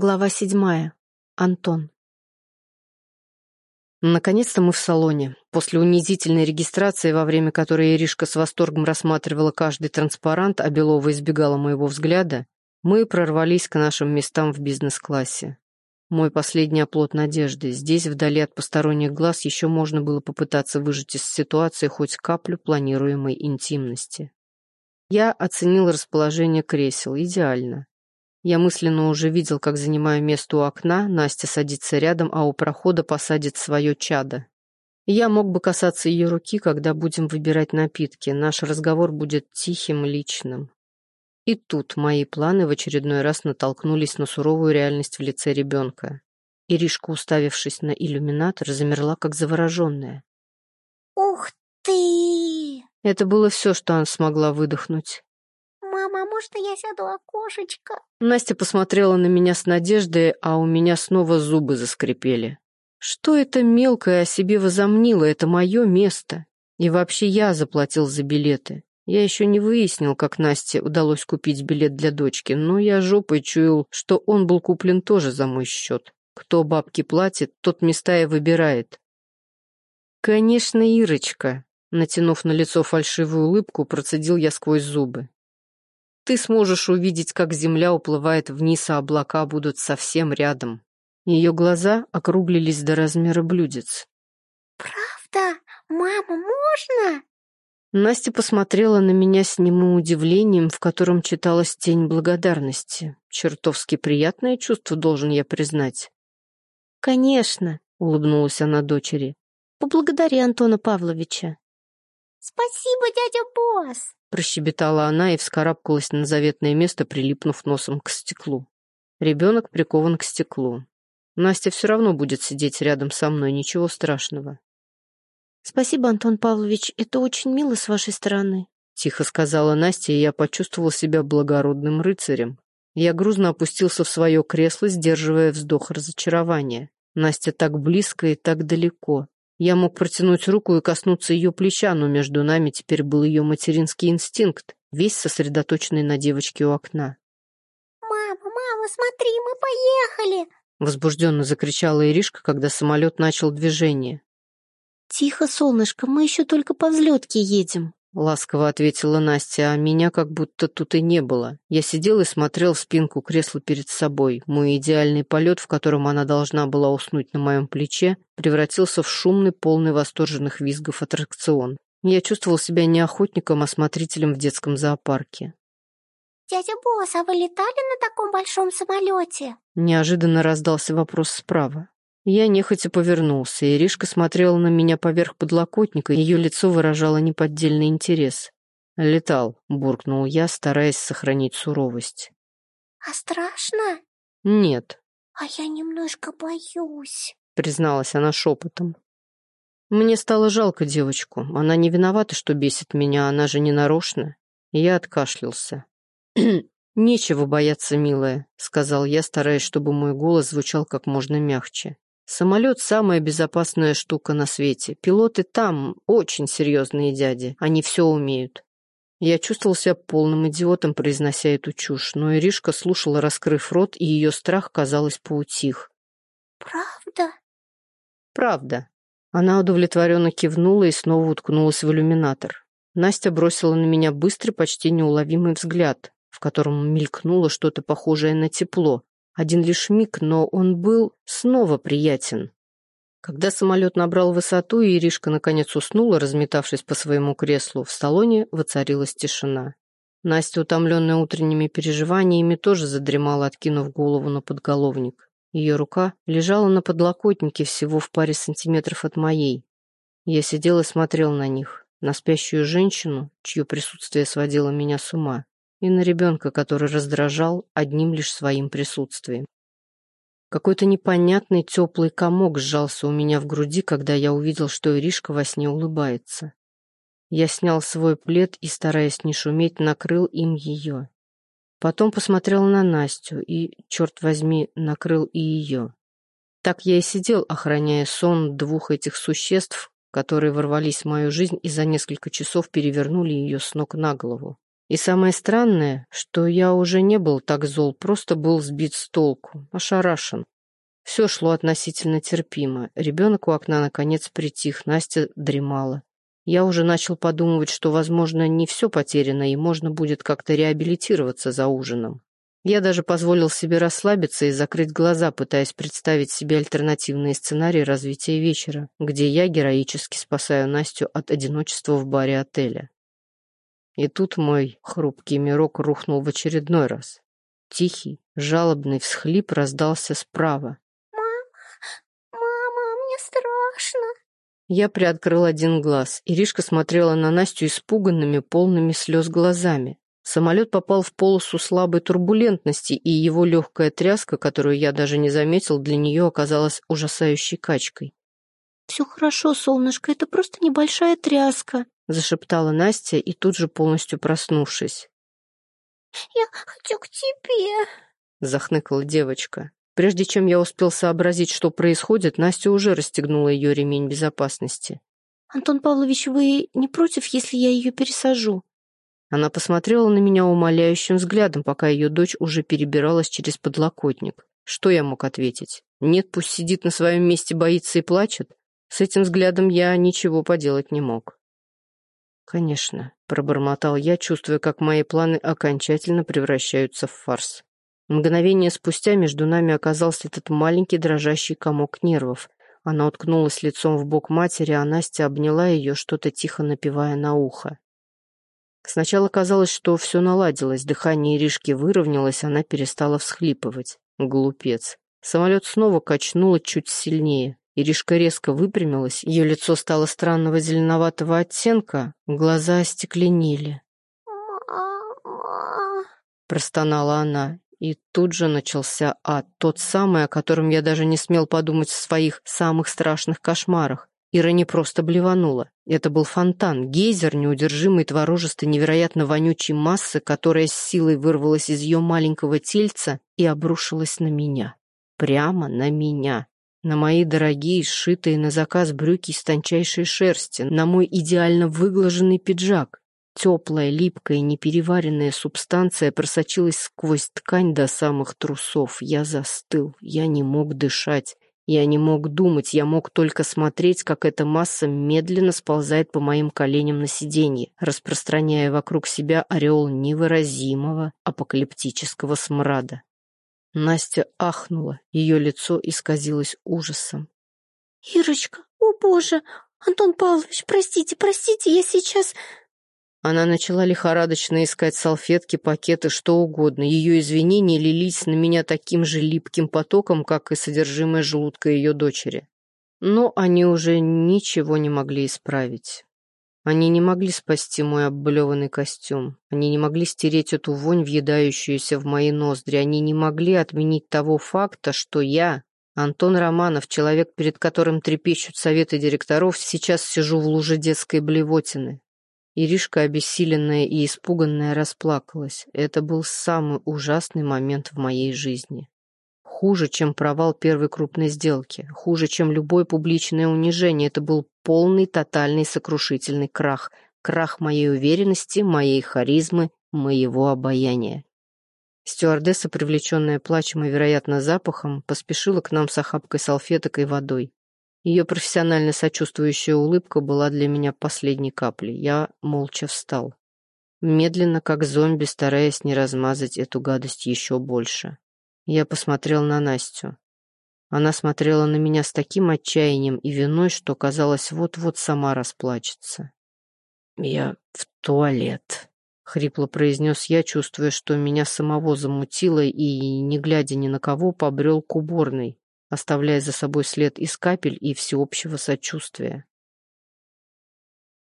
Глава седьмая. Антон. Наконец-то мы в салоне. После унизительной регистрации, во время которой Иришка с восторгом рассматривала каждый транспарант, а Белова избегала моего взгляда, мы прорвались к нашим местам в бизнес-классе. Мой последний оплот надежды. Здесь, вдали от посторонних глаз, еще можно было попытаться выжать из ситуации хоть каплю планируемой интимности. Я оценил расположение кресел. Идеально. Я мысленно уже видел, как занимаю место у окна, Настя садится рядом, а у прохода посадит свое чадо. Я мог бы касаться ее руки, когда будем выбирать напитки. Наш разговор будет тихим, личным. И тут мои планы в очередной раз натолкнулись на суровую реальность в лице ребенка. Иришка, уставившись на иллюминатор, замерла, как завороженная. «Ух ты!» Это было все, что она смогла выдохнуть. «Мама, можно я сяду в окошечко?» Настя посмотрела на меня с надеждой, а у меня снова зубы заскрипели. Что это мелкое о себе возомнило? Это мое место. И вообще я заплатил за билеты. Я еще не выяснил, как Насте удалось купить билет для дочки, но я жопой чуял, что он был куплен тоже за мой счет. Кто бабки платит, тот места и выбирает. «Конечно, Ирочка», — натянув на лицо фальшивую улыбку, процедил я сквозь зубы. Ты сможешь увидеть, как земля уплывает вниз, а облака будут совсем рядом. Ее глаза округлились до размера блюдец. «Правда? Мама, можно?» Настя посмотрела на меня с немым удивлением, в котором читалась тень благодарности. Чертовски приятное чувство, должен я признать. «Конечно», — улыбнулась она дочери. «Поблагодари Антона Павловича». «Спасибо, дядя Босс!» Прощебетала она и вскарабкалась на заветное место, прилипнув носом к стеклу. Ребенок прикован к стеклу. Настя все равно будет сидеть рядом со мной, ничего страшного. «Спасибо, Антон Павлович, это очень мило с вашей стороны», — тихо сказала Настя, и я почувствовал себя благородным рыцарем. Я грузно опустился в свое кресло, сдерживая вздох разочарования. Настя так близко и так далеко. Я мог протянуть руку и коснуться ее плеча, но между нами теперь был ее материнский инстинкт, весь сосредоточенный на девочке у окна. «Мама, мама, смотри, мы поехали!» Возбужденно закричала Иришка, когда самолет начал движение. «Тихо, солнышко, мы еще только по взлетке едем», — ласково ответила Настя, а меня как будто тут и не было. Я сидел и смотрел в спинку кресла перед собой. Мой идеальный полет, в котором она должна была уснуть на моем плече, превратился в шумный, полный восторженных визгов аттракцион. Я чувствовал себя не охотником, а смотрителем в детском зоопарке. «Дядя Босс, а вы летали на таком большом самолете?» Неожиданно раздался вопрос справа. Я нехотя повернулся, и Иришка смотрела на меня поверх подлокотника, ее лицо выражало неподдельный интерес. «Летал», — буркнул я, стараясь сохранить суровость. «А страшно?» «Нет». «А я немножко боюсь», — призналась она шепотом. Мне стало жалко девочку. Она не виновата, что бесит меня, она же не нарочно. Я откашлялся. «Нечего бояться, милая», — сказал я, стараясь, чтобы мой голос звучал как можно мягче. Самолет — самая безопасная штука на свете. Пилоты там очень серьезные дяди, они все умеют. Я чувствовал себя полным идиотом, произнося эту чушь, но Иришка слушала, раскрыв рот, и ее страх, казалось, поутих. «Правда?» «Правда». Она удовлетворенно кивнула и снова уткнулась в иллюминатор. Настя бросила на меня быстрый, почти неуловимый взгляд, в котором мелькнуло что-то похожее на тепло, один лишь миг, но он был снова приятен. Когда самолет набрал высоту, и Иришка наконец уснула, разметавшись по своему креслу, в салоне воцарилась тишина. Настя, утомленная утренними переживаниями, тоже задремала, откинув голову на подголовник. Ее рука лежала на подлокотнике всего в паре сантиметров от моей. Я сидел и смотрел на них, на спящую женщину, чье присутствие сводило меня с ума и на ребенка, который раздражал одним лишь своим присутствием. Какой-то непонятный теплый комок сжался у меня в груди, когда я увидел, что Иришка во сне улыбается. Я снял свой плед и, стараясь не шуметь, накрыл им ее. Потом посмотрел на Настю и, черт возьми, накрыл и ее. Так я и сидел, охраняя сон двух этих существ, которые ворвались в мою жизнь и за несколько часов перевернули ее с ног на голову. И самое странное, что я уже не был так зол, просто был сбит с толку, ошарашен. Все шло относительно терпимо. Ребенок у окна наконец притих, Настя дремала. Я уже начал подумывать, что, возможно, не все потеряно, и можно будет как-то реабилитироваться за ужином. Я даже позволил себе расслабиться и закрыть глаза, пытаясь представить себе альтернативные сценарии развития вечера, где я героически спасаю Настю от одиночества в баре отеля. И тут мой хрупкий мирок рухнул в очередной раз. Тихий, жалобный всхлип раздался справа. «Мама, мама, мне страшно!» Я приоткрыл один глаз. Иришка смотрела на Настю испуганными, полными слез глазами. Самолет попал в полосу слабой турбулентности, и его легкая тряска, которую я даже не заметил, для нее оказалась ужасающей качкой. «Все хорошо, солнышко, это просто небольшая тряска», зашептала Настя и тут же полностью проснувшись. «Я хочу к тебе», захныкала девочка. Прежде чем я успел сообразить, что происходит, Настя уже расстегнула ее ремень безопасности. «Антон Павлович, вы не против, если я ее пересажу?» Она посмотрела на меня умоляющим взглядом, пока ее дочь уже перебиралась через подлокотник. Что я мог ответить? Нет, пусть сидит на своем месте, боится и плачет. С этим взглядом я ничего поделать не мог. «Конечно», — пробормотал я, чувствуя, как мои планы окончательно превращаются в фарс. Мгновение спустя между нами оказался этот маленький дрожащий комок нервов. Она уткнулась лицом в бок матери, а Настя обняла ее, что-то тихо напевая на ухо. Сначала казалось, что все наладилось, дыхание Иришки выровнялось, она перестала всхлипывать. Глупец. Самолет снова качнуло чуть сильнее. Иришка резко выпрямилась, ее лицо стало странного зеленоватого оттенка, глаза остекленели. «Мама...» Простонала она. И тут же начался ад, тот самый, о котором я даже не смел подумать в своих самых страшных кошмарах. Ира не просто блеванула. Это был фонтан, гейзер неудержимой творожистой невероятно вонючей массы, которая с силой вырвалась из ее маленького тельца и обрушилась на меня. Прямо на меня. На мои дорогие, сшитые на заказ брюки из тончайшей шерсти, на мой идеально выглаженный пиджак, Теплая, липкая, непереваренная субстанция просочилась сквозь ткань до самых трусов. Я застыл, я не мог дышать, я не мог думать, я мог только смотреть, как эта масса медленно сползает по моим коленям на сиденье, распространяя вокруг себя ореол невыразимого апокалиптического смрада. Настя ахнула, ее лицо исказилось ужасом. «Ирочка, о боже! Антон Павлович, простите, простите, я сейчас...» Она начала лихорадочно искать салфетки, пакеты, что угодно. Ее извинения лились на меня таким же липким потоком, как и содержимое желудка ее дочери. Но они уже ничего не могли исправить. Они не могли спасти мой обблеванный костюм. Они не могли стереть эту вонь, въедающуюся в мои ноздри. Они не могли отменить того факта, что я, Антон Романов, человек, перед которым трепещут советы директоров, сейчас сижу в луже детской блевотины. Иришка, обессиленная и испуганная, расплакалась. Это был самый ужасный момент в моей жизни. Хуже, чем провал первой крупной сделки. Хуже, чем любое публичное унижение. Это был полный, тотальный, сокрушительный крах. Крах моей уверенности, моей харизмы, моего обаяния. Стюардесса, привлеченная плачем и, вероятно, запахом, поспешила к нам с охапкой салфеток и водой. Ее профессионально сочувствующая улыбка была для меня последней каплей. Я молча встал. Медленно, как зомби, стараясь не размазать эту гадость еще больше. Я посмотрел на Настю. Она смотрела на меня с таким отчаянием и виной, что, казалось, вот-вот сама расплачется. «Я в туалет», — хрипло произнес я, чувствуя, что меня самого замутило и, не глядя ни на кого, побрел к уборной, оставляя за собой след из капель и всеобщего сочувствия.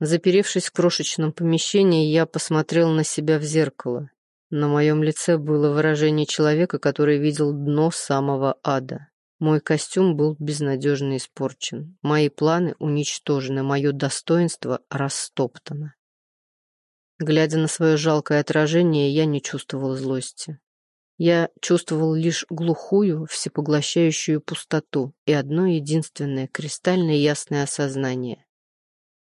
Заперевшись в крошечном помещении, я посмотрел на себя в зеркало. На моем лице было выражение человека, который видел дно самого ада. Мой костюм был безнадежно испорчен. Мои планы уничтожены, мое достоинство растоптано. Глядя на свое жалкое отражение, я не чувствовал злости. Я чувствовал лишь глухую, всепоглощающую пустоту и одно единственное кристально ясное осознание.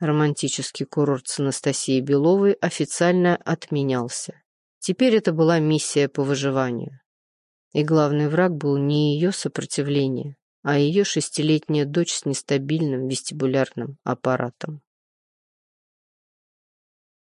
Романтический курорт с Анастасией Беловой официально отменялся. Теперь это была миссия по выживанию. И главный враг был не ее сопротивление, а ее шестилетняя дочь с нестабильным вестибулярным аппаратом.